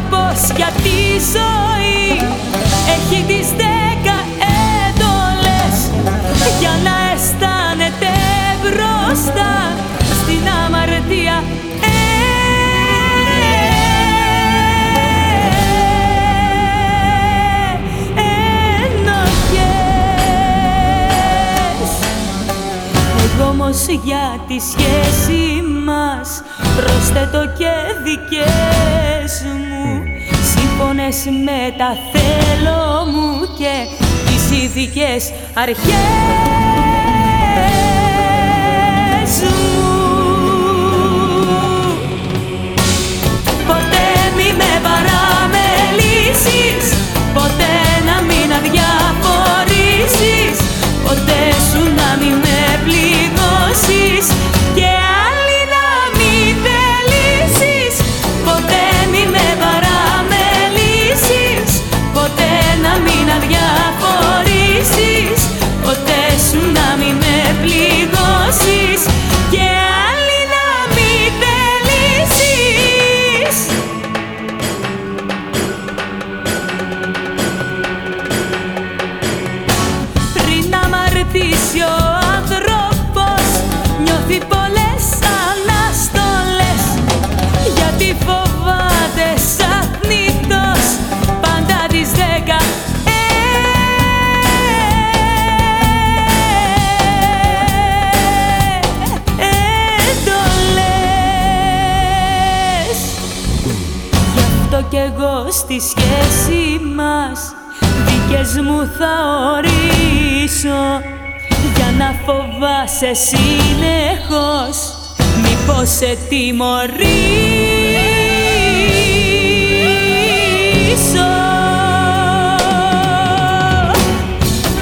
άνθρωπος για τη ζωή. Έχει τις δέκα έντολες για να αισθάνεται μπροστά στην αμαρτία. Όμως για τη σχέση μας Πρόσθετο και δικές μου Σύμφωνες με τα θέλω μου και τις ειδικές αρχές το κι εγώ στη σχέση μας. Δικές μου θα ορίσω. Για να φοβάσαι συνεχώς Μήπως σε τιμωρήσω.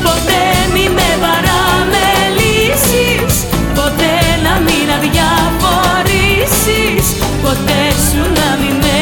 Ποτέ μη με παραμελήσεις Ποτέ να μην αδιαφορήσεις Ποτέ σου να μην με